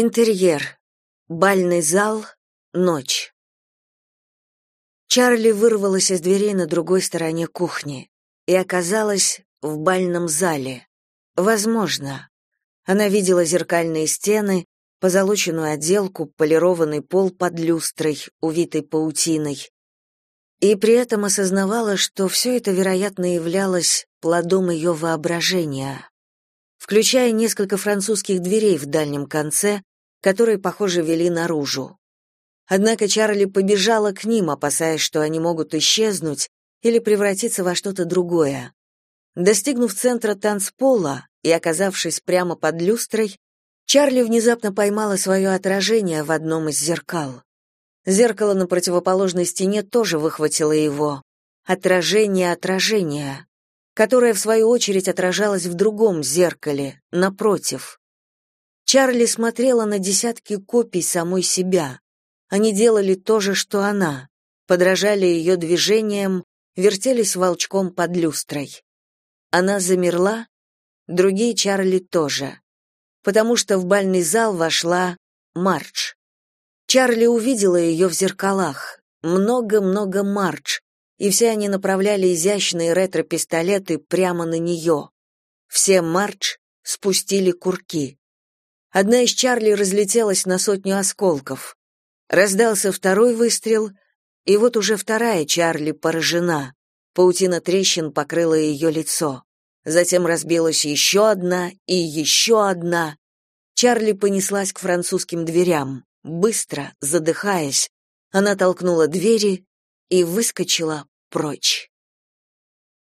Интерьер. Бальный зал. Ночь. Чарли вырвалась из дверей на другой стороне кухни и оказалась в бальном зале. Возможно. Она видела зеркальные стены, позолоченную отделку, полированный пол под люстрой, увитой паутиной. И при этом осознавала, что все это, вероятно, являлось плодом ее воображения, включая несколько французских дверей в дальнем конце, которые, похоже, вели наружу. Однако Чарли побежала к ним, опасаясь, что они могут исчезнуть или превратиться во что-то другое. Достигнув центра танцпола и оказавшись прямо под люстрой, Чарли внезапно поймала свое отражение в одном из зеркал. Зеркало на противоположной стене тоже выхватило его. Отражение отражения, которое, в свою очередь, отражалось в другом зеркале, напротив. Чарли смотрела на десятки копий самой себя. Они делали то же, что она, подражали ее движениям, вертелись волчком под люстрой. Она замерла, другие Чарли тоже потому что в бальный зал вошла Мардж. Чарли увидела ее в зеркалах. Много-много Мардж, и все они направляли изящные ретро-пистолеты прямо на нее. Все Мардж спустили курки. Одна из Чарли разлетелась на сотню осколков. Раздался второй выстрел, и вот уже вторая Чарли поражена. Паутина трещин покрыла ее лицо. Затем разбилась еще одна и еще одна. Чарли понеслась к французским дверям. Быстро, задыхаясь, она толкнула двери и выскочила прочь.